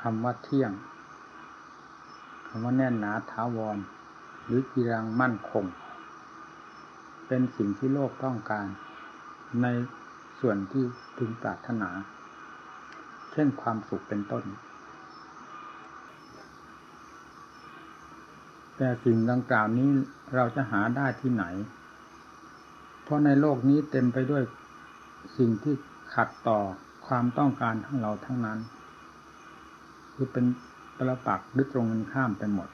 คำว่าเที่ยงคำว่าแน่นหนาถาวร หรือกีรังมั่นคง เป็นสิ่งที่โลกต้องการ ในส่วนที่พึงปรารถนา เช่นความสุขเป็นต้น แต่สิ่งดังกล่าวนี้เราจะหาได้ที่ไหน เพราะในโลกนี้เต็มไปด้วยสิ่งที่ขัดต่อความต้องการทั้งเราทั้งนั้น คือเป็นประปักษ์หรือตรงกันข้ามไปหมด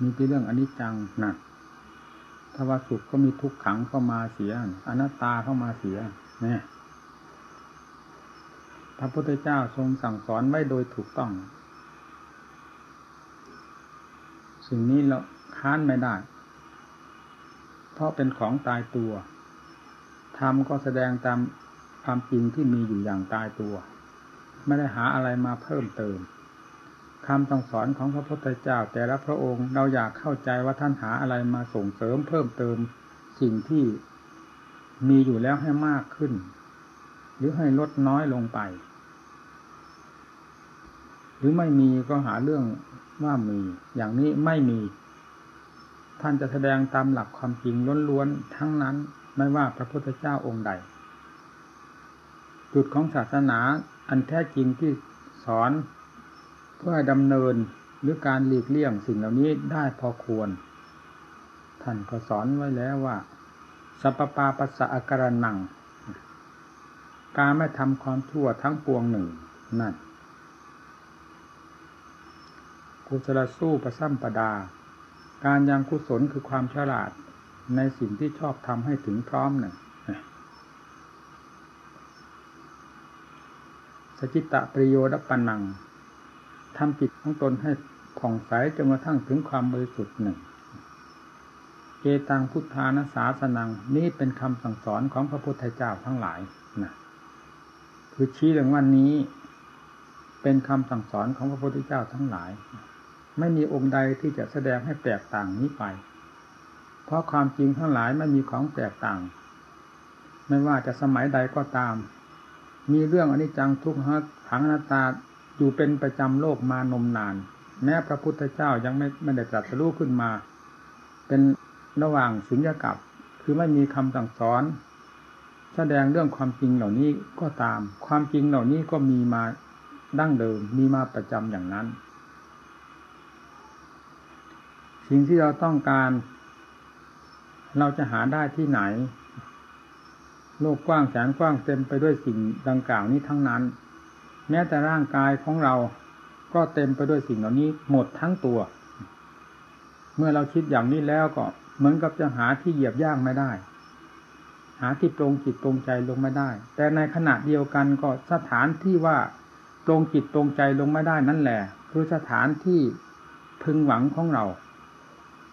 มีที่เรื่องอนิจจังหนักถ้าว่าสุขก็มีทุกขังเข้ามาเสียอนัตตาเข้ามาเสียเนี่ยพระพุทธเจ้าทรงสั่งสอนไว้โดยถูกต้อง สิ่งนี้เราค้านไม่ได้ เพราะเป็นของตายตัวธรรมก็แสดงตามความจริงที่มีอยู่อย่างตายตัว ไม่ได้หาอะไรมาเพิ่มเติมคำสั่งสอนของพระพุทธเจ้า แต่ละพระองค์เราอยากเข้าใจว่าท่านหาอะไรมาส่งเสริมเพิ่มเติมสิ่งที่มีอยู่แล้วให้มากขึ้น หรือให้ลดน้อยลงไป หรือไม่มีก็หาเรื่องว่ามี อย่างนี้ไม่มี ท่านจะแสดงตามหลักความจริงล้วนๆทั้งนั้นไม่ว่าพระพุทธเจ้าองค์ใด จุดของศาสนา อันแท้จริงที่สอนเพื่อดำเนินหรือการหลีกเลี่ยงสิ่งเหล่านี้ได้พอควร ท่านก็สอนไว้แล้วว่า สัพปาปัสสะอาการนัง การไม่ทำความชั่วทั้งปวงหนึ่งนั่นกุศลสู้ประซ้ำประดา การยังกุศลคือความฉลาดในสิ่งที่ชอบทำให้ถึงพร้อมหนึ่งส จิตะประโยชน์ปันนังทำจิตของตนให้ผ่องใสจนกระทั่งถึงความบริสุทธิ์หนึ่งเกตังพุทธานาสาสนังนี่เป็นคำสั่งสอนของพระพุทธเจ้าทั้งหลายนะคือชี้เรื่องวันนี้ เป็นคำสั่งสอนของพระพุทธเจ้าทั้งหลาย ไม่มีองค์ใดที่จะแสดงให้แตกต่างนี้ไป เพราะความจริงทั้งหลายไม่มีของแตกต่าง ไม่ว่าจะสมัยใดก็ตาม มีเรื่องอนิจจังทุกขังอนัตตาอยู่เป็นประจำโลกมานมนาน แม้พระพุทธเจ้ายังไม่ไม่ได้ตรัสรู้ขึ้นมา เป็นระหว่างสุญญากับ คือไม่มีคำสั่งสอน แสดงเรื่องความจริงเหล่านี้ก็ตาม ความจริงเหล่านี้ก็มีมาดั้งเดิมมีมาประจำอย่างนั้น สิ่งที่เราต้องการ เราจะหาได้ที่ไหน โลกกว้างแสนกว้างเต็มไปด้วยสิ่งดังกล่าวนี้ทั้งนั้น แม้แต่ร่างกายของเราก็เต็มไปด้วยสิ่งเหล่านี้หมดทั้งตัว เมื่อเราคิดอย่างนี้แล้วก็เหมือนกับจะหาที่เหยียบย่างไม่ได้ หาที่ตรงจิตตรงใจลงไม่ได้ แต่ในขณะเดียวกันก็สถานที่ว่าตรงจิตตรงใจลงไม่ได้นั่นแหละคือสถานที่พึงหวังของเรา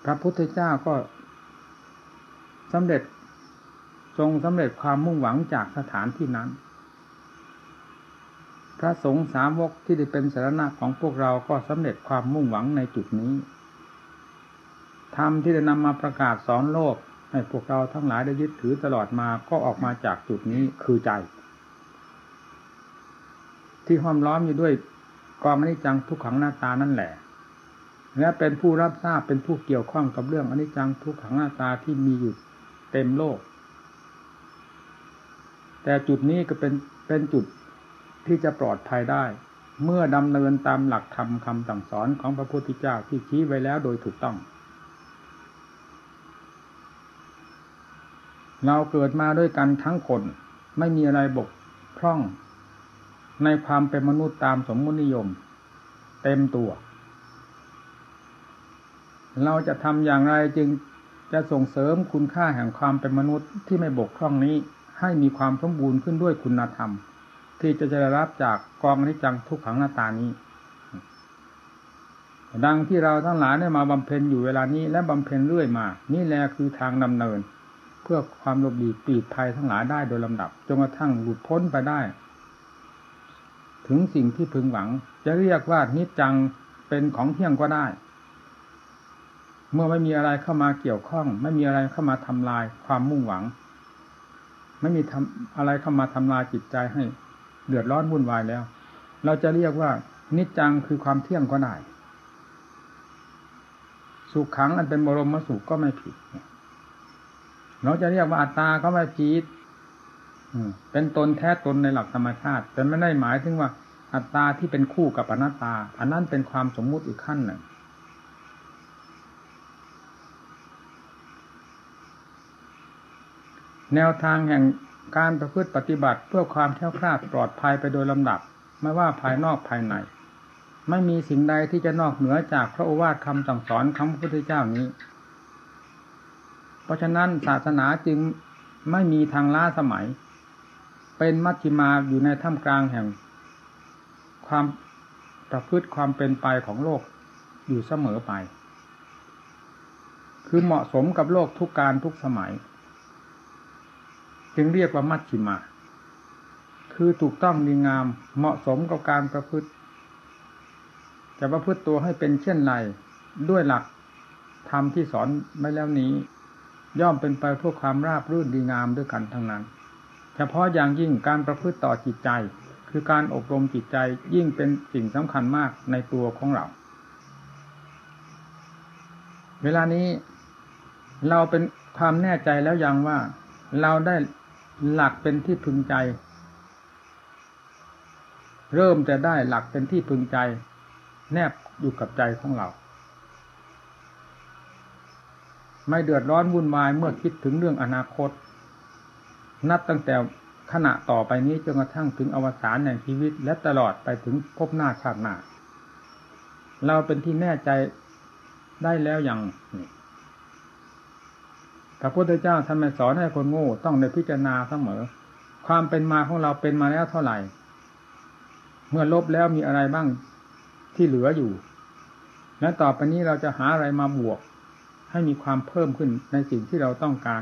พระพุทธเจ้าก็สำเร็จ ทรงสำเร็จความมุ่งหวังจากสถานที่นั้น พระสงฆ์สาวกที่ได้เป็นสารณะของพวกเราก็สำเร็จความมุ่งหวังในจุดนี้ธรรมที่ได้นำมาประกาศสอนโลก ให้พวกเราทั้งหลายได้ยึดถือตลอดมาก็ออกมาจากจุดนี้คือใจ ที่ห้อมล้อมอยู่ด้วยกองอนิจจังทุกขังหน้าตานั่นแหละ และเป็นผู้รับทราบเป็นผู้เกี่ยวข้องกับเรื่องอนิจจังทุกขังหน้าตาที่มีอยู่เต็มโลก แต่จุดนี้ก็เป็นเป็นจุดที่จะปลอดภัยได้ เมื่อดำเนินตามหลักธรรมคำสั่งสอนของพระพุทธเจ้าที่ชี้ไว้แล้วโดยถูกต้อง เราเกิดมาด้วยกันทั้งคนไม่มีอะไรบกพร่อง ในความเป็นมนุษย์ตามสมมตินิยม เต็มตัว เราจะทำอย่างไรจึงจะส่งเสริมคุณค่าแห่งความเป็นมนุษย์ที่ไม่บกพร่องนี้ ให้มีความสมบูรณ์ขึ้นด้วยคุณธรรม ที่จะได้รับจากกองนิจังทุกขังหน้าตานี้ ดังที่เราทั้งหลายได้มาบำเพ็ญอยู่เวลานี้และบำเพ็ญเรื่อยมา นี่แหละคือทางดำเนิน เพื่อความหลบหลีกปีดภัยทั้งหลายได้โดยลำดับจนกระทั่งหลุดพ้นไปได้ ถึงสิ่งที่พึงหวัง จะเรียกว่านิจจังเป็นของเที่ยงก็ได้เมื่อไม่มีอะไรเข้ามาเกี่ยวข้อง ไม่มีอะไรเข้ามาทำลายความมุ่งหวัง ไม่มีทำอะไรเข้ามาทำลายจิตใจให้ เดือดร้อนวุ่นวายแล้ว เราจะเรียกว่า นิจจังคือความเที่ยงก็ได้สุขขังอันเป็นบรมสุขก็ไม่ผิด เราจะเรียกว่าอัตตาก็ไม่ผิดเป็นตนแท้ตนในหลักธรรมชาติ แต่ไม่ได้หมายถึงว่าอัตตาที่เป็นคู่กับอนัตตา อันนั้นเป็นความสมมุติอีกขั้นหนึ่ง แนวทางแห่งการประพฤติปฏิบัติเพื่อความแข็งคลาดปลอดภัยไปโดยลำดับ ไม่ว่าภายนอกภายใน ไม่มีสิ่งใดที่จะนอกเหนือจากพระโอวาทคำสั่งสอนคำพุทธเจ้านี้ เพราะฉะนั้นศาสนาจึงไม่มีทางล้าสมัย เป็นมัชฌิมาอยู่ในท่ามกลางแห่ง ความประพฤติความเป็นไปของโลกอยู่เสมอไป คือเหมาะสมกับโลกทุกการทุกสมัย จึงเรียกว่ามัชชิมา คือถูกต้องดีงามเหมาะสมกับการประพฤติ จะประพฤติตัวให้เป็นเช่นไรด้วยหลักธรรมที่สอนไม่แล้วนี้ ย่อมเป็นไปเพื่อความราบรื่นดีงามด้วยกันทั้งนั้น เฉพาะอย่างยิ่งการประพฤติต่อจิตใจ คือการอบรมจิตใจยิ่งเป็นสิ่งสำคัญมากในตัวของเรา เวลานี้เราเป็นความแน่ใจแล้วยังว่าเราได้ หลักเป็นที่พึงใจ เริ่มจะได้หลักเป็นที่พึงใจ แนบอยู่กับใจของเรา ไม่เดือดร้อนวุ่นวายเมื่อคิดถึงเรื่องอนาคต นับตั้งแต่ขณะต่อไปนี้จนกระทั่งถึงอวสานแห่งชีวิต และตลอดไปถึงพบหน้าชาติหน้า เราเป็นที่แน่ใจได้แล้วอย่างนี้ พระพุทธเจ้าท่านไม่สอนให้คนโง่ต้องในพิจารณาเสมอ ความเป็นมาของเราเป็นมาแล้วเท่าไหร่ เมื่อลบแล้วมีอะไรบ้างที่เหลืออยู่ และต่อไปนี้เราจะหาอะไรมาบวก ให้มีความเพิ่มขึ้นในสิ่งที่เราต้องการ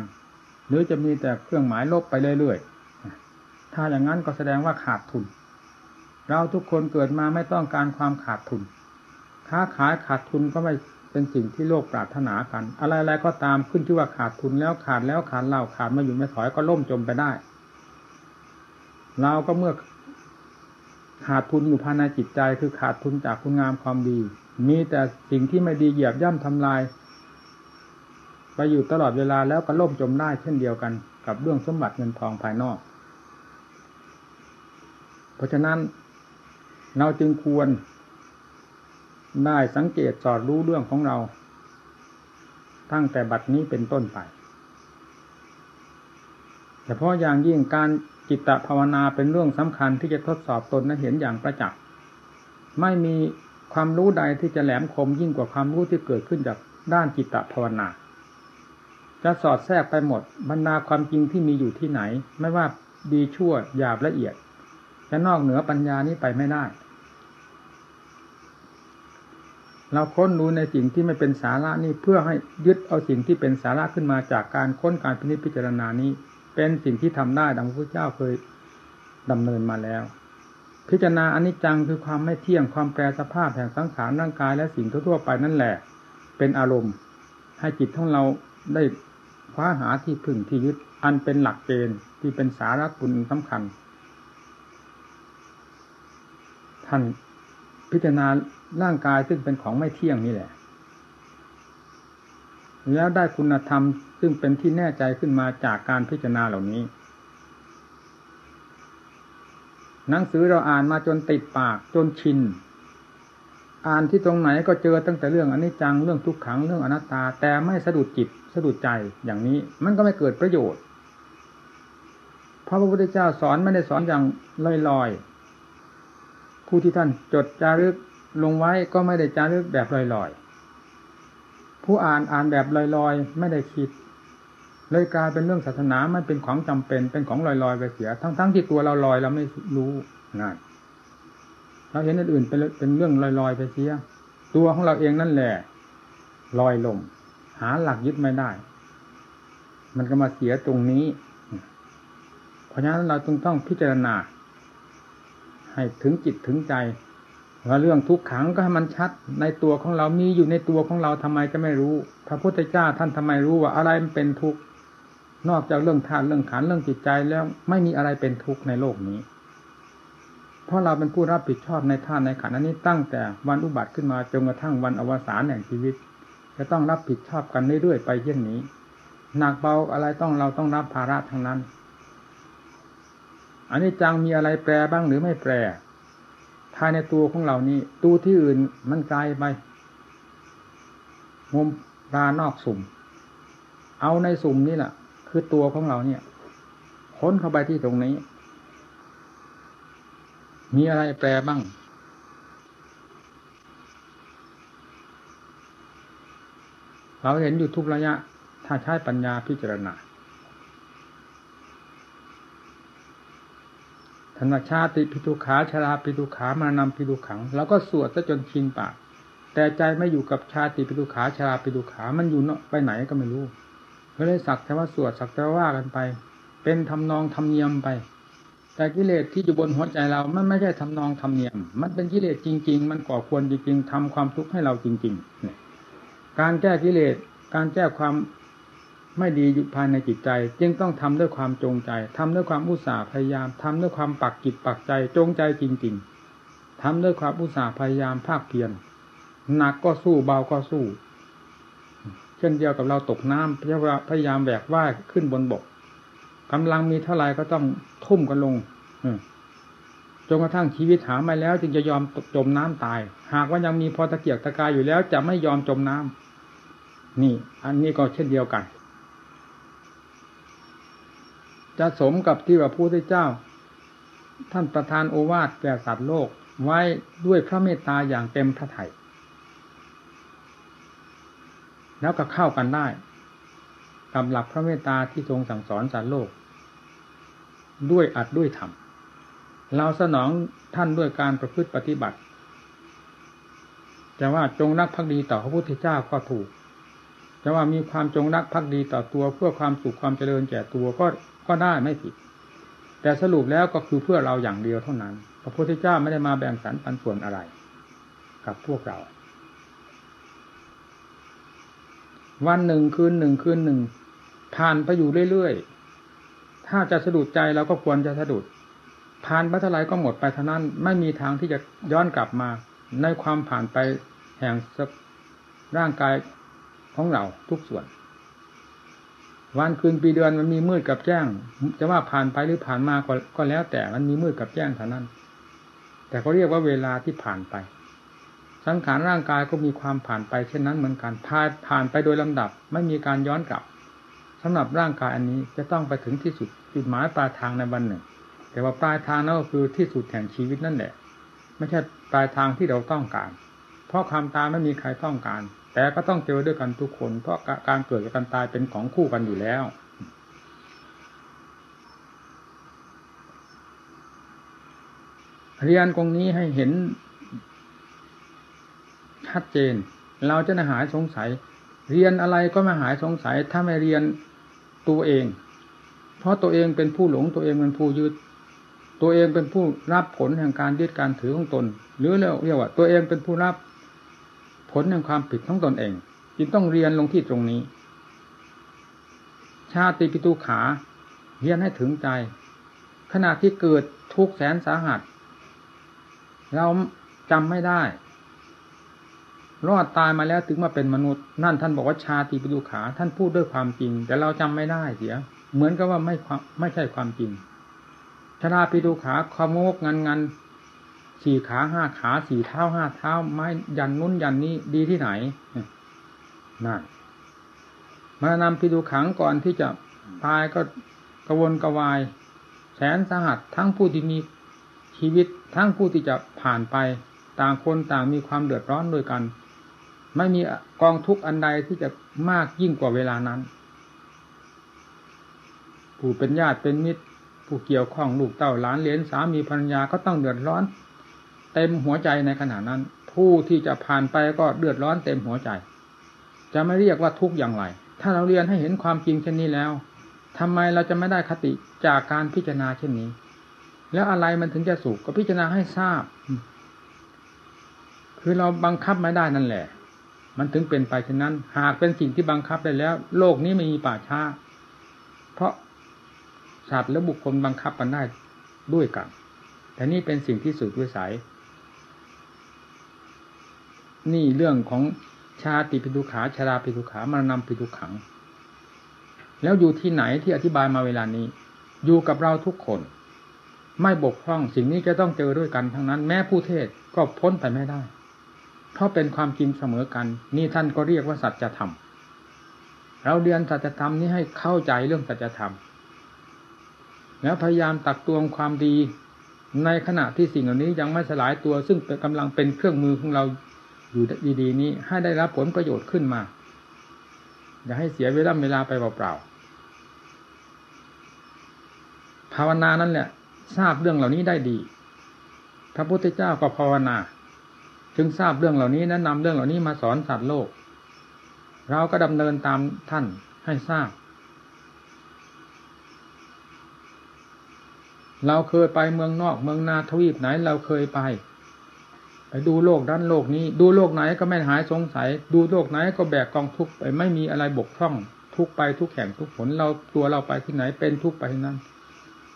หรือจะมีแต่เครื่องหมายลบไปเรื่อยๆถ้าอย่างนั้นก็แสดงว่าขาดทุน เราทุกคนเกิดมาไม่ต้องการความขาดทุน ค้าขายขาดทุนก็ไม่ เป็นสิ่งที่โลกปรารถนากัน อะไรๆก็ตามขึ้นที่ว่าขาดทุนแล้วขาดแล้วขาดเล่าขาดมาอยู่ไม่ถอยก็ล่มจมไปได้เราก็เมื่อขาดทุนอยู่ภายในจิตใจคือขาดทุนจากคุณงามความดี มีแต่สิ่งที่ไม่ดีเหยียบย่ำทำลาย ไปอยู่ตลอดเวลาแล้วก็ล่มจมได้เช่นเดียวกันกับเรื่องสมบัติเงินทองภายนอก เพราะฉะนั้นเราจึงควร ได้สังเกตสอดรู้เรื่องของเรา ตั้งแต่บัดนี้เป็นต้นไปเฉพาะอย่างยิ่งการจิตตภาวนาเป็นเรื่องสำคัญที่จะทดสอบตนและเห็นอย่างประจักษ์ไม่มีความรู้ใดที่จะแหลมคมยิ่งกว่าความรู้ที่เกิดขึ้นจากด้านจิตตภาวนา จะสอดแทรกไปหมดบรรดาความจริงที่มีอยู่ที่ไหน ไม่ว่าดีชั่วหยาบละเอียด จะนอกเหนือปัญญานี้ไปไม่ได้ เราค้นดูในสิ่งที่ไม่เป็นสาระนี่เพื่อให้ยึดเอาสิ่งที่เป็นสาระขึ้นมาจากการค้นการพิพจารณานี้ เป็นสิ่งที่ทำได้ดังพระเจ้าเคยดำเนินมาแล้ว พิจารณาอนิจจังคือความไม่เที่ยงความแปรสภาพแห่งสังขารร่างกายและสิ่งทั่วไปนั่นแหละ เป็นอารมณ์ ให้จิตของเราได้คว้าหาที่พึ่งที่ยึดอันเป็นหลักเกณฑ์ที่เป็นสาระคุณสำคัญ ท่านพิจารณา ร่างกายซึ่งเป็นของไม่เที่ยงนี่แหละ แล้วได้คุณธรรมซึ่งเป็นที่แน่ใจขึ้นมาจากการพิจารณาเหล่านี้ หนังสือเราอ่านมาจนติดปากจนชิน อ่านที่ตรงไหนก็เจอตั้งแต่เรื่องอนิจจังเรื่องทุกขังเรื่องอนัตตา แต่ไม่สะดุดจิตสะดุดใจอย่างนี้ มันก็ไม่เกิดประโยชน์พระพระพุทธเจ้าสอนไม่ได้สอนอย่างลอยๆ ผู้ที่ท่านจดจารึก ลงไว้ก็ไม่ได้จารึกแบบลอยๆ ผู้อ่านอ่านแบบลอยๆ ไม่ได้คิด เลยกลายเป็นเรื่องศาสนามันเป็นของจำเป็นเป็นของลอยๆไปเสีย ทั้งๆที่ตัวเราลอยเราไม่รู้นั่นเราเห็นอื่นๆเป็นเป็นเรื่องลอยๆไปเสีย ตัวของเราเองนั่นแหละลอยลมหาหลักยึดไม่ได้ มันก็มาเสียตรงนี้ เพราะฉะนั้นเราต้องต้องพิจารณา ให้ถึงจิตถึงใจ ว่าเรื่องทุกขังก็ให้มันชัดในตัวของเรามีอยู่ในตัวของเราทำไมจะไม่รู้ พระพุทธเจ้าท่านทำไมรู้ว่าอะไรมันเป็นทุกข์นอกจากเรื่องธาตุเรื่องขันเรื่องจิตใจแล้วไม่มีอะไรเป็นทุกข์ในโลกนี้ เพราะเราเป็นผู้รับผิดชอบในท่านในขันอันนี้ตั้งแต่วันอุบัติขึ้นมาจนกระทั่งวันอวสานแห่งชีวิต จะต้องรับผิดชอบกันเรื่อยๆไปเช่นนี้หนักเบาอะไรต้องเราต้องรับภาระทั้งนั้นอันนี้จังมีอะไรแปรบ้างหรือไม่แปร ภายในตัวของเรานี้ตัวที่อื่นมันไกลไปมุมรานอกสุ่ม เอาในสุ่มนี่แหละคือตัวของเราเนี่ย ค้นเข้าไปที่ตรงนี้ มีอะไรแปลบ้าง เราเห็นอยู่ทุกระยะ ถ้าใช้ปัญญาพิจารณา ธนชาติพิทุขาชราพิทุขามานำพิทุขัง แล้วก็สวดซะจนชินปาก แต่ใจไม่อยู่กับชาติพิทุขาชราพิทุขามันอยู่เนาะไปไหนก็ไม่รู้ก็เลยสักแต่ว่าสวดสักแต่ว่ากันไป เป็นทำนองทำเนียมไป แต่กิเลสที่อยู่บนหัวใจเรา มันไม่ใช่ทำนองทำเนียม มันเป็นกิเลสจริง ๆ มันก่อควรจริงๆทำความทุกข์ให้เราจริงๆการแก้กิเลสการแก้ความ ไม่ดีอยู่ภายในจิตใจ จึงต้องทำด้วยความจงใจทำด้วยความอุตสาห์พยายามทำด้วยความปักจิตปักใจจงใจจริง ๆทำด้วยความอุตสาห์พยายามภาคเพียรหนักก็สู้เบาก็สู้ เช่นเดียวกับเราตกน้ำพยายามแบกว่ายขึ้นบนบกกำลังมีเท่าไรก็ต้องทุ่มกันลงจนกระทั่งชีวิตหาไม่แล้ว จึงจะยอมจมน้ำตาย หากว่ายังมีพอตะเกียกตะกายอยู่แล้ว จะไม่ยอมจมน้ำนี่ อันนี้ก็เช่นเดียวกัน จะสมกับที่ว่าพระพุทธเจ้า ท่านประทานโอวาทแก่สัตว์โลกไว้ด้วยพระเมตตาอย่างเต็มพระทัยแล้วก็เข้ากันได้กับหลักพระเมตตาที่ทรงสั่งสอนสารโลก ด้วยอัดด้วยธรรมเราสนองท่านด้วยการประพฤติปฏิบัติแต่ว่าจงรักภักดีต่อพระพุทธเจ้าก็ถูกแต่ว่ามีความจงรักภักดีต่อตัวเพื่อความสุขความเจริญแก่ตัวก็ ก็ได้ไม่ผิด แต่สรุปแล้วก็คือเพื่อเราอย่างเดียวเท่านั้น พระพุทธเจ้าไม่ได้มาแบ่งสรรปันส่วนอะไร กับพวกเรา วันหนึ่งคืนหนึ่งคืนหนึ่งผ่านไปอยู่เรื่อยๆ ถ้าจะสะดุดใจเราก็ควรจะสะดุด ผ่านไปเท่าไรก็หมดไปเท่านั้น ไม่มีทางที่จะย้อนกลับมา ในความผ่านไปแห่งร่างกายของเราทุกส่วน วันคืนปีเดือนมันมีมืดกับแจ้ง จะว่าผ่านไปหรือผ่านมาก็ก็แล้ว แต่มันมีมืดกับแจ้งเท่านั้น แต่เขาเรียกว่าเวลาที่ผ่านไป สังขารร่างกายก็มีความผ่านไปเช่นนั้นเหมือนกันผ่านผ่านไปโดยลำดับ ไม่มีการย้อนกลับสำหรับร่างกายอันนี้จะต้องไปถึงที่สุดจุดหมายปลายทางในวันหนึ่ง แต่ว่าปลายทางนั่นก็คือที่สุดแห่งชีวิตนั่นแหละ ไม่ใช่ปลายทางที่เราต้องการ เพราะความตายไม่มีใครต้องการ แต่ก็ต้องเจอด้วยกันทุกคน เพราะการเกิดกับการตายเป็นของคู่กันอยู่แล้ว เรียนตรงนี้ให้เห็นชัดเจน เราจะหายสงสัย เรียนอะไรก็ไม่หายสงสัย ถ้าไม่เรียนตัวเอง เพราะตัวเองเป็นผู้หลงตัวเองเป็นผู้ยึดตัวเองเป็นผู้รับผลแห่งการยึดการถือของตน หรือเรียกว่าตัวเองเป็นผู้รับ ผลแห่งความผิดของตนเองจึงต้องเรียนลงที่ตรงนี้ ชาติปิตุขาเรียนให้ถึงใจ ขณะที่เกิดทุกแสนสาหัส เราจำไม่ได้ รอดตายมาแล้วถึงมาเป็นมนุษย์ นั่นท่านบอกว่าชาติปิดุขา ท่านพูดด้วยความจริง แต่เราจำไม่ได้เสีย เหมือนกับว่าไม่ไม่ใช่ความจริงชาปิดุขาขโมกงันงัน สี่ขาห้าขาสี่เท้าห้าเท้าไม้ยันนู้นยันนี้ดีที่ไหนนั่นมานำปิดุขังก่อนที่จะตายก็กระวนกระวาย แสนสาหัสทั้งผู้ที่มีชีวิตทั้งผู้ที่จะผ่านไป ต่างคนต่างมีความเดือดร้อนด้วยกัน ไม่มีกองทุกข์อันใดที่จะมากยิ่งกว่าเวลานั้น ผู้เป็นญาติเป็นมิตรผู้เกี่ยวข้องลูกเต้าหลานเลี้ยงสามีภรรยาก็ต้องเดือดร้อน เต็มหัวใจในขณะนั้น ผู้ที่จะผ่านไปก็เดือดร้อนเต็มหัวใจ จะไม่เรียกว่าทุกข์อย่างไร ถ้าเราเรียนให้เห็นความจริงเช่นนี้แล้วทำไมเราจะไม่ได้คติจากการพิจารณาเช่นนี้ แล้วอะไรมันถึงจะสุขก็พิจารณาให้ทราบ คือเราบังคับไม่ได้นั่นแหละ มันถึงเป็นไปเช่นนั้น หากเป็นสิ่งที่บังคับได้แล้ว โลกนี้ไม่มีป่าช้า เพราะสัตว์และบุคคลบังคับกันได้ด้วยกันแต่นี่เป็นสิ่งที่สุดวิสัย นี่เรื่องของชาติปิทุขาชาราปิทุขามานำปิทุขัง แล้วอยู่ที่ไหนที่อธิบายมาเวลานี้ อยู่กับเราทุกคน ไม่บกพร่องสิ่งนี้จะต้องเจอด้วยกันทั้งนั้น แม้ผู้เทศก็พ้นไปไม่ได้ เพราะเป็นความจริงเสมอกัน นี่ท่านก็เรียกว่าสัจธรรมเราเรียนสัจธรรมนี้ให้เข้าใจเรื่องสัจธรรม แล้วพยายามตักตวงความดีในขณะที่สิ่งเหล่านี้ยังไม่สลายตัวซึ่งกำลังเป็นเครื่องมือของเรา อยู่ดีๆนี้ให้ได้รับผลประโยชน์ขึ้นมา อย่าให้เสียเวลาเวลาไปเปล่าๆภาวนานั่นแหละทราบเรื่องเหล่านี้ได้ดี พระพุทธเจ้าก็ภาวนา จึงทราบเรื่องเหล่านี้แนะนำเรื่องเหล่านี้มาสอนสัตว์โลก เราก็ดำเนินตามท่านให้ทราบ เราเคยไปเมืองนอกเมืองนาทวีปไหนเราเคยไป ไปดูโลกด้านโลกนี้ ดูโลกไหนก็ไม่หายสงสัย ดูโลกไหนก็แบกกองทุกไปไม่มีอะไรบกพร่อง ทุกไปทุกแห่งทุกผลเราตัวเราไปที่ไหนเป็นทุกไปที่นั้น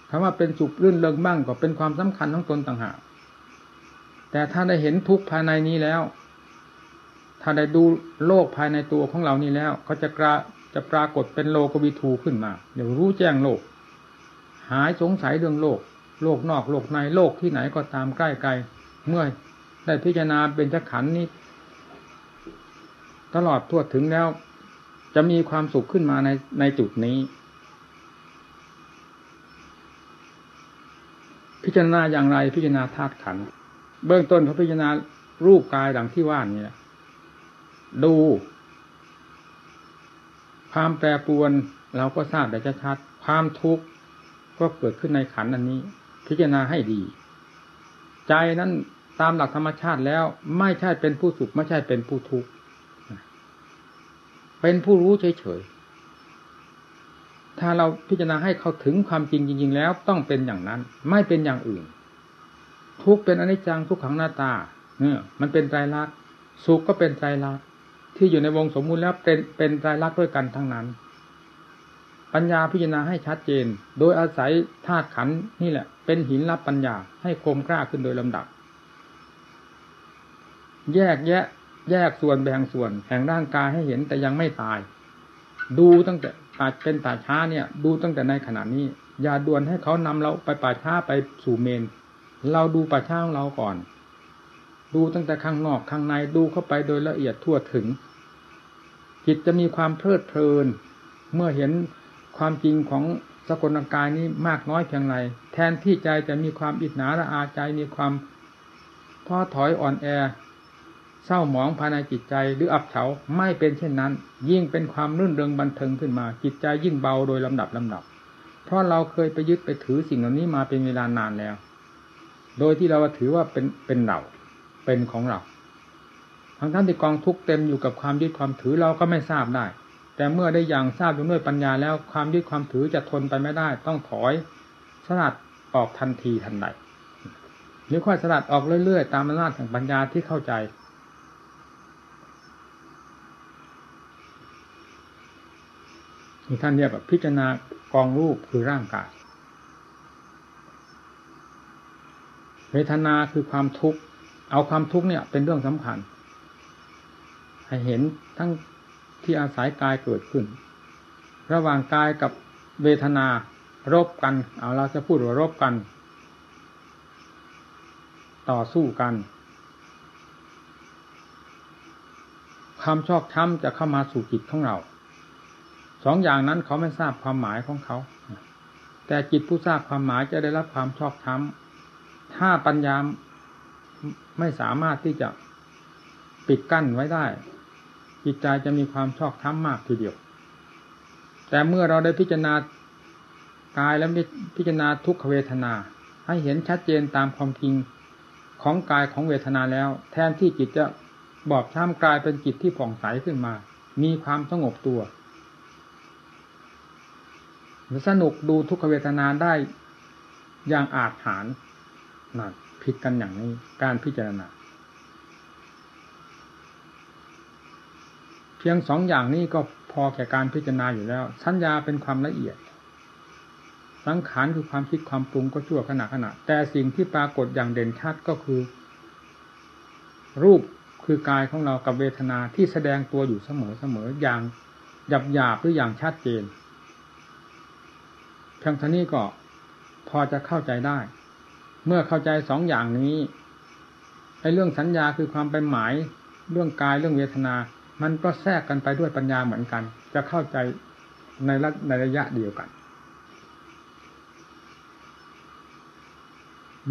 คำว่าเป็นสุขรื่นเริงบ้างก็เป็นความสำคัญของตนต่างหากแต่ถ้าได้เห็นทุกภายในนี้แล้ว ถ้าได้ดูโลกภายในตัวของเรานี้แล้วเขาจะกระจะปรากฏเป็นโลกวิทูขึ้นมาเดี๋ยวรู้แจ้งโลก หายสงสัยเรื่องโลก โลกนอกโลกในโลกที่ไหนก็ตามใกล้ไกลเมื่อ ได้พิจารณาเป็นจักขันนี้ ตลอดทั่วถึงแล้ว จะมีความสุขขึ้นมาในในจุดนี้ พิจารณาอย่างไรพิจารณาธาตุขัน เบื้องต้นเขาพิจารณารูปกายดังที่ว่านี่ดู ความแปรปรวนเราก็ทราบได้ชัดความทุกข์ก็เกิดขึ้นในขันอันนี้ พิจารณาให้ดี ใจนั้น ตามหลักธรรมชาติแล้วไม่ใช่เป็นผู้สุขไม่ใช่เป็นผู้ทุกข์เป็นผู้รู้เฉยๆถ้าเราพิจารณาให้เขาถึงความจริงจริง ๆ แล้วต้องเป็นอย่างนั้น ไม่เป็นอย่างอื่น ทุกเป็นอนิจจังทุกขังหน้าตาเนี่ยมันเป็นไตรลักษณ์สุขก็เป็นไตรลักษณ์ที่อยู่ในวงสมมูลแล้วเป็นเป็นไตรลักษณ์ด้วยกันทั้งนั้น ปัญญาพิจารณาให้ชัดเจน โดยอาศัยธาตุขันนี่แหละ เป็นหินรับปัญญาให้คมกล้าขึ้นโดยลำดับ แยกแยะ แยกส่วนแบ่งส่วนแห่งร่างกายให้เห็นแต่ยังไม่ตาย ดูตั้งแต่ป่าเป็นป่าช้าเนี่ย ดูตั้งแต่ในขณะนี้ อย่าด่วนให้เขานำเราไปป่าช้าไปสู่เมน เราดูป่าช้าของเราก่อน ดูตั้งแต่ข้างนอกข้างในดูเข้าไปโดยละเอียดทั่วถึง จิตจะมีความเพลิดเพลิน เมื่อเห็นความจริงของสกลกายนี้มากน้อยเพียงไรแทนที่ใจจะมีความอิจฉาละอาใจมีความท้อถอยอ่อนแอ เศร้าหมองภายในจิตใจหรืออับเฉาไม่เป็นเช่นนั้น ยิ่งเป็นความรื่นเริงบันเทิงขึ้นมา จิตใจยิ่งเบาโดยลำดับลำดับ เพราะเราเคยไปยึดไปถือสิ่งเหล่านี้มาเป็นเวลานานแล้ว โดยที่เราถือว่าเป็นเป็นเราเป็นของเราทั้งท่านที่กองทุกเต็มอยู่กับความยึดความถือเราก็ไม่ทราบได้ แต่เมื่อได้อย่างทราบด้วยปัญญาแล้วความยึดความถือจะทนไปไม่ได้ ต้องถอยสลัดออกทันทีทันใดหรือค่อยสลัดออกเรื่อยๆ ตามอำนาจแห่งปัญญาที่เข้าใจ ที่ท่านเรียกว่าพิจารณากองรูปคือร่างกาย เวทนาคือความทุกข์ เอาความทุกข์เนี่ย เป็นเรื่องสำคัญ ให้เห็นทั้งที่อาศัยกายเกิดขึ้น ระหว่างกายกับเวทนารบกัน เอาเราจะพูดว่ารบกัน ต่อสู้กันความชอบช้ำจะเข้ามาสู่จิตของเรา สองอย่างนั้นเขาไม่ทราบความหมายของเขา แต่จิตผู้ทราบความหมายจะได้รับความชอบธรรมถ้าปัญญาไม่สามารถที่จะปิดกั้นไว้ได้ จิตใจจะมีความชอบธรรมมากทีเดียว แต่เมื่อเราได้พิจารณากายและพิจารณาทุกขเวทนา ให้เห็นชัดเจนตามความจริงของกายของเวทนาแล้ว แทนที่จิตจะบอบช้ำกลายเป็นจิตที่ผ่องใสขึ้นมา มีความสงบตัว สนุกดูทุกขเวทนาได้อย่างอาจหารนั่นผิดกันอย่างนี้การพิจารณา เพียงสองอย่างนี้ก็พอแก่การพิจารณาอยู่แล้ว สัญญาเป็นความละเอียด สังขารคือความคิดความปรุงก็ชั่วขณะขณะ แต่สิ่งที่ปรากฏอย่างเด่นชัดก็คือ รูปคือกายของเรากับเวทนาที่แสดงตัวอยู่เสมอเสมออย่างหยาบหยาบหรืออย่างชัดเจน พียงเท่านี้ก็พอจะเข้าใจได้ เมื่อเข้าใจสองอย่างนี้ไอ้เรื่องสัญญาคือความเป็นหมาย เรื่องกายเรื่องเวทนา มันก็แทรกกันไปด้วยปัญญาเหมือนกัน จะเข้าใจในระในระยะเดียวกัน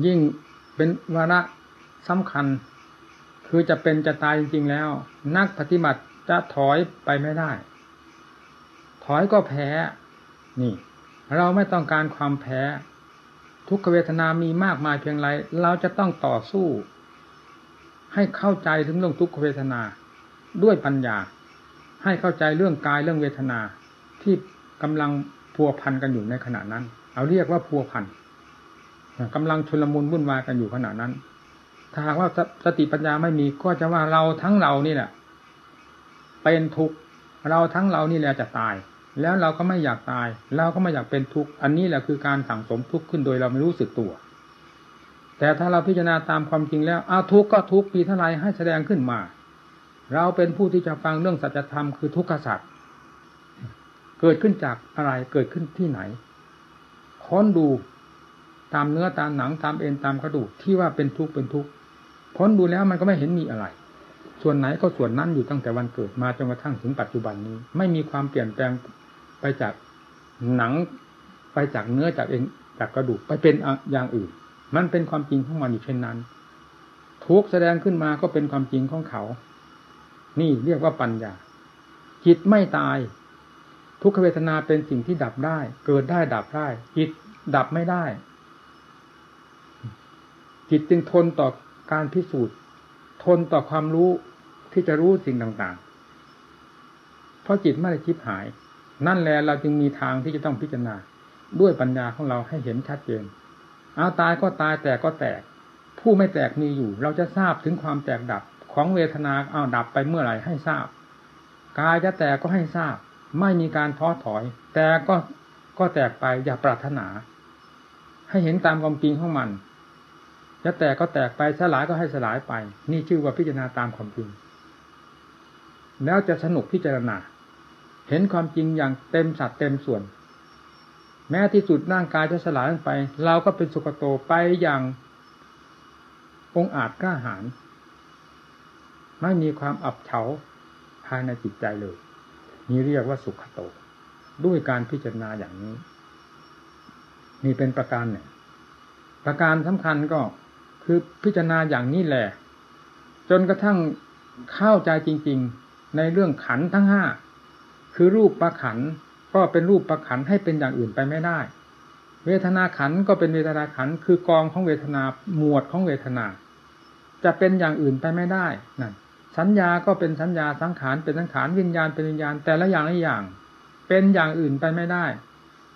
ยิ่งเป็นวาระสำคัญ คือจะเป็นจะตายจริงๆแล้ว นักปฏิบัติจะถอยไปไม่ได้ ถอยก็แพ้ นี่ เราไม่ต้องการความแพ้ ทุกขเวทนามีมากมายเพียงไร เราจะต้องต่อสู้ ให้เข้าใจถึงเรื่องทุกขเวทนา ด้วยปัญญา ให้เข้าใจเรื่องกายเรื่องเวทนา ที่กำลังพัวพันกันอยู่ในขณะนั้น เอาเรียกว่าพัวพันกำลังชุลมุนวุ่นวายกันอยู่ขณะนั้น ถ้าหากว่าสติปัญญาไม่มีก็จะว่าเราทั้งเรานี่แหละเป็นทุกข์เราทั้งเรานี่แหละจะตาย แล้วเราก็ไม่อยากตาย เราก็ไม่อยากเป็นทุกข์ อันนี้แหละคือการสั่งสมทุกข์ขึ้นโดยเราไม่รู้สึกตัว แต่ถ้าเราพิจารณาตามความจริงแล้วเอาทุกข์ก็ทุกข์ปีเท่าไรให้แสดงขึ้นมา เราเป็นผู้ที่จะฟังเรื่องสัจธรรมคือทุกขสัจเกิดขึ้นจากอะไรเกิดขึ้นที่ไหน ค้นดูตามเนื้อตามหนังตามเอ็นตามกระดูกที่ว่าเป็นทุกข์เป็นทุกข์ค้นดูแล้วมันก็ไม่เห็นมีอะไรส่วนไหนก็ส่วนนั้นอยู่ตั้งแต่วันเกิดมาจนกระทั่งถึงปัจจุบันนี้ ไม่มีความเปลี่ยนแปลง ไปจากหนังไปจากเนื้อจากเอ็นจากกระดูกไปเป็นอย่างอื่น มันเป็นความจริงของมันอยู่เช่นนั้น ทุกแสดงขึ้นมาก็เป็นความจริงของเขา นี่เรียกว่าปัญญา จิตไม่ตาย ทุกขเวทนาเป็นสิ่งที่ดับได้ เกิดได้ดับได้ จิตดับไม่ได้ จิตจึงทนต่อการพิสูจน์ ทนต่อความรู้ที่จะรู้สิ่งต่างๆ เพราะจิตไม่ได้คิดหาย นั่นแหละเราจึงมีทางที่จะต้องพิจารณาด้วยปัญญาของเราให้เห็นชัดเจน เอาตายก็ตายแต่ก็แตก ผู้ไม่แตกมีอยู่ เราจะทราบถึงความแตกดับของเวทนาเอาดับไปเมื่อไหร่ให้ทราบ กายจะแตกก็ให้ทราบ ไม่มีการท้อถอย แต่ก็ก็แตกไปอย่าปรารถนา ให้เห็นตามความจริงของมัน จะแตกก็แตกไปสลายก็ให้สลายไป นี่ชื่อว่าพิจารณาตามความจริงแล้วจะสนุกพิจารณา เห็นความจริงอย่างเต็มสัดเต็มส่วน แม้ที่สุดร่างกายจะสลายไป เราก็เป็นสุขโตไปอย่างองอาจกล้าหาญไม่มีความอับเฉาภายในจิตใจเลยนี่เรียกว่าสุขโต ด้วยการพิจารณาอย่างนี้ นี่เป็นประการเนี่ยประการสำคัญก็คือพิจารณาอย่างนี้แหละ จนกระทั่งเข้าใจจริง ๆ ในเรื่องขันทั้งห้า คือรูปประขันก็เป็นรูปประขันให้เป็นอย่างอื่นไปไม่ได้ เวทนาขันก็เป็นเวทนาขันคือกองของเวทนาหมวดของเวทนา จะเป็นอย่างอื่นไปไม่ได้นั่นสัญญาก็เป็นสัญญาสังขารเป็นสังขารวิญญาณเป็นวิญญาณแต่ละอย่างละอย่าง เป็นอย่างอื่นไปไม่ได้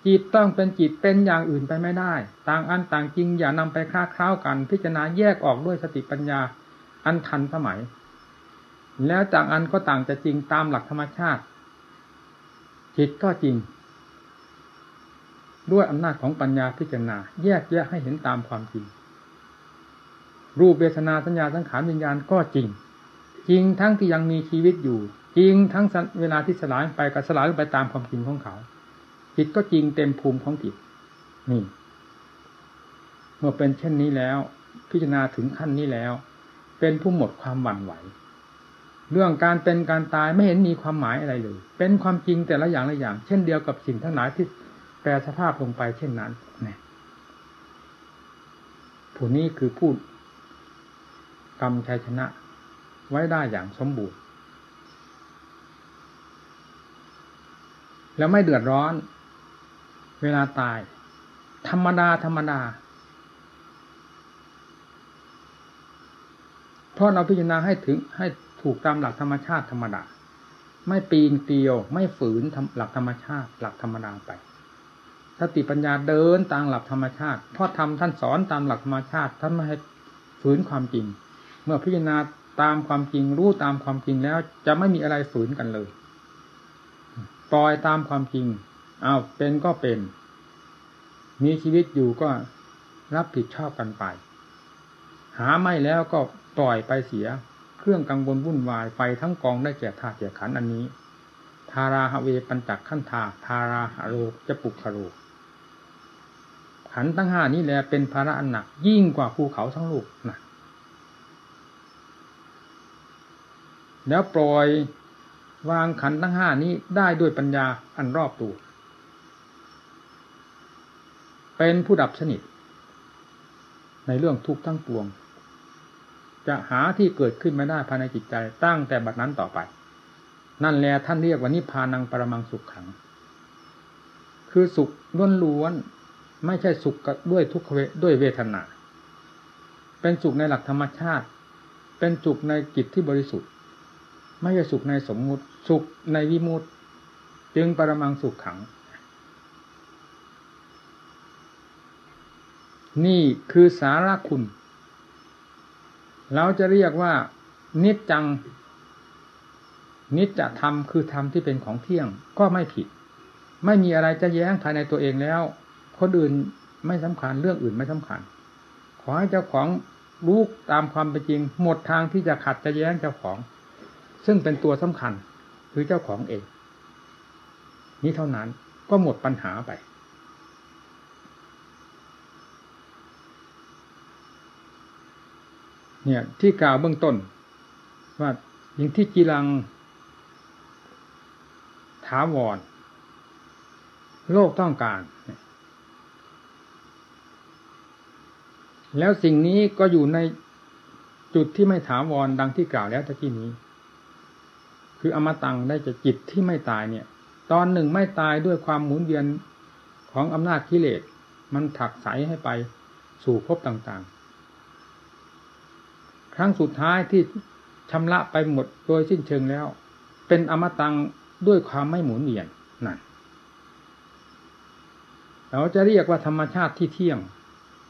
จิตต้องเป็นจิตเป็นอย่างอื่นไปไม่ได้ ต่างอันต่างจริงอย่านำไปค้าคล้ากัน พิจารณาแยกออกด้วยสติปัญญาอันทันสมัย แล้วต่างอันก็ต่างจะจริงตามหลักธรรมชาติ จิตก็จริง ด้วยอำนาจของปัญญาพิจารณา แยกแยะให้เห็นตามความจริง รูปเวทนาสัญญาสังขารวิญญาณก็จริง จริงทั้งที่ยังมีชีวิตอยู่ จริงทั้งเวลาที่สลายไปก็สลายไปตามความจริงของเขาจิตก็จริงเต็มภูมิของจิตนี่ เมื่อเป็นเช่นนี้แล้ว พิจารณาถึงขั้นนี้แล้ว เป็นผู้หมดความหวั่นไหว เรื่องการเป็นการตายไม่เห็นมีความหมายอะไรเลย เป็นความจริงแต่ละอย่างละอย่าง เช่นเดียวกับสิ่งทั้งหลายที่แปรสภาพลงไปเช่นนั้นนี่ผู้นี้คือพูดกรรมชัยชนะ ไว้ได้อย่างสมบูรณ์ แล้วไม่เดือดร้อน เวลาตาย ธรรมดา ธรรมดาเพราะเราพิจารณาให้ถึงให้ ถูกตามหลักธรรมชาติธรรมดาไม่ปีนเตียว ไม่ฝืนหลักธรรมชาติหลักธรรมดาไปสติปัญญาเดินตามหลักธรรมชาติพราะทำท่านสอนตามหลักธรรมชาติท่านไม่ให้ฝืนความจริง เมื่อพิจารณาตามความจริงรู้ตามความจริงแล้ว จะไม่มีอะไรฝืนกันเลยปล่อยตามความจริงอ้าวเป็นก็เป็น มีชีวิตอยู่ก็รับผิดชอบกันไป หาไม่แล้วก็ปล่อยไปเสีย รื่องกังวลวุ่นวายไฟทั้งกองได้แก่ธาตุแก่ขันอันนี้ ทาราฮเวปัญจักขันธาทาราหโรจะปุกขโรขันธ์ทั้งห้านี้แหละเป็นภาระอันหนัก ยิ่งกว่าภูเขาทั้งลูกนะแล้วปล่อยวางขันธ์ทั้งห้านี้ได้ด้วยปัญญาอันรอบตัว เป็นผู้ดับสนิทในเรื่องทุกข์ทั้งปวง จะหาที่เกิดขึ้นไม่ได้ภายในจิตใจตั้งแต่บัดนั้นต่อไป นั่นแหละท่านเรียกว่านิพพานังปรมังสุขขัง คือสุขล้วนๆไม่ใช่สุขด้วยทุกขเวด้วยเวทนา เป็นสุขในหลักธรรมชาติ เป็นสุขในจิตที่บริสุทธิ์ ไม่ใช่สุขในสมมุติ สุขในวิมุตติจึงปรมังสุขขัง นี่คือสาระคุณ เราจะเรียกว่า นิจจัง นิจจะธรรมคือธรรมที่เป็นของเที่ยงก็ไม่ผิด ไม่มีอะไรจะแย้งภายในตัวเองแล้ว คนอื่นไม่สำคัญเรื่องอื่นไม่สำคัญ ขอให้เจ้าของรู้ตามความเป็นจริง หมดทางที่จะขัดจะแย้งเจ้าของ ซึ่งเป็นตัวสำคัญคือเจ้าของเอง นี้เท่านั้นก็หมดปัญหาไป เนี่ย ที่กล่าวเบื้องต้น ว่าอย่างที่กีรังถาวร โลกต้องการ แล้วสิ่งนี้ก็อยู่ในจุดที่ไม่ถาวรดังที่กล่าวแล้วตะกี้นี้ คืออมตังได้จะจิตที่ไม่ตายเนี่ย ตอนหนึ่งไม่ตายด้วยความหมุนเวียนของอำนาจกิเลส มันถักใสให้ไปสู่ภพต่างๆ ครั้งสุดท้ายที่ชำระไปหมดโดยสิ้นเชิงแล้ว เป็นอมตังด้วยความไม่หมุนเวียนนั่นเราจะเรียกว่าธรรมชาติที่เที่ยง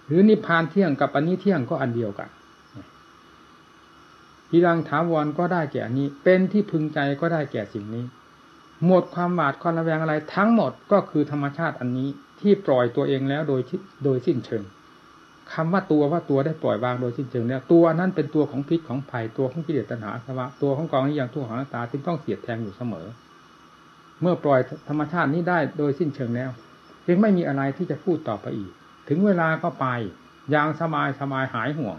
หรือนิพพานเที่ยงกับอันนี้เที่ยงก็อันเดียวกันกีรังถาวรก็ได้แก่อันี้ เป็นที่พึงใจก็ได้แก่สิ่งนี้ หมดความหวาดความระแวงอะไรทั้งหมดก็คือธรรมชาติอันนี้ที่ปล่อยตัวเองแล้วโดยโดยสิ้นเชิง คำว่าตัวว่าตัวได้ปล่อยวางโดยสิ้นเชิงเนี่ยตัวนั้นเป็นตัวของพิษของภัยตัวของกิเลสตัณหาสวะตัวของกองนี้อย่างทั่วของตาจึงต้องเสียดแทงอยู่เสมอ เมื่อปล่อยธรรมชาตินี้ได้โดยสิ้นเชิงแล้ว จึงไม่มีอะไรที่จะพูดต่อไปอีก ถึงเวลาก็ไปอย่างสบายสบายหายห่วง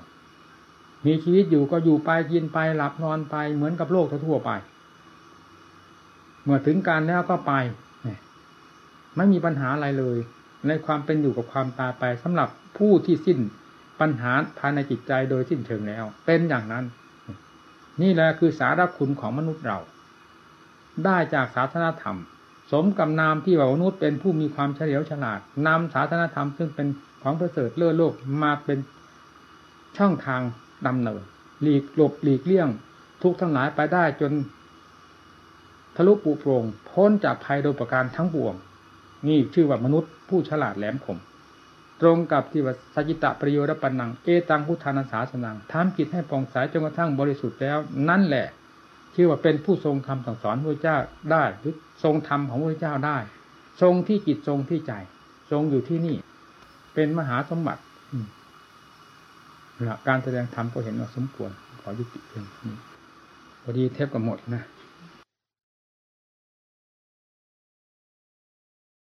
มีชีวิตอยู่ก็อยู่ไปกินไปหลับนอนไปเหมือนกับโลกทั่วไป เมื่อถึงการแล้วก็ไปไม่มีปัญหาอะไรเลย ในความเป็นอยู่กับความตายไปสำหรับผู้ที่สิ้นปัญหาภายในจิตใจโดยสิ้นเชิงแล้ว เป็นอย่างนั้น นี่แหละคือสาระคุณของมนุษย์เรา ได้จากศาสนาธรรม สมกับนามที่ว่ามนุษย์เป็นผู้มีความเฉลียวฉลาดนำศาสนาธรรมซึ่งเป็นของประเสริฐเลื่อโลกมาเป็นช่องทางดำเนินหลีกหลบหลีกเลี่ยง ทุกทั้งหลายไปได้จนทะลุปุโปรงพ้นจากภัยโดยประการทั้งปวง นี่ชื่อว่ามนุษย์ผู้ฉลาดแหลมคมตรงกับที่ว่าสัจิตะประโยชน์ปันนัง เอตังพุทธานาสาสนังทำจิตให้ปองสายจนกระทั่งบริสุทธิ์แล้ว นั่นแหละชื่อว่าเป็นผู้ทรงคำสั่งสอนพระเจ้าได้หรือทรงธรรมของพระเจ้าได้ ทรงที่จิตทรงที่ใจ ทรงอยู่ที่นี่ เป็นมหาสมบัติการแสดงธรรมก็เห็นว่าสมควรขอยุติเพียงนี้พอดีเทปก็หมดนะ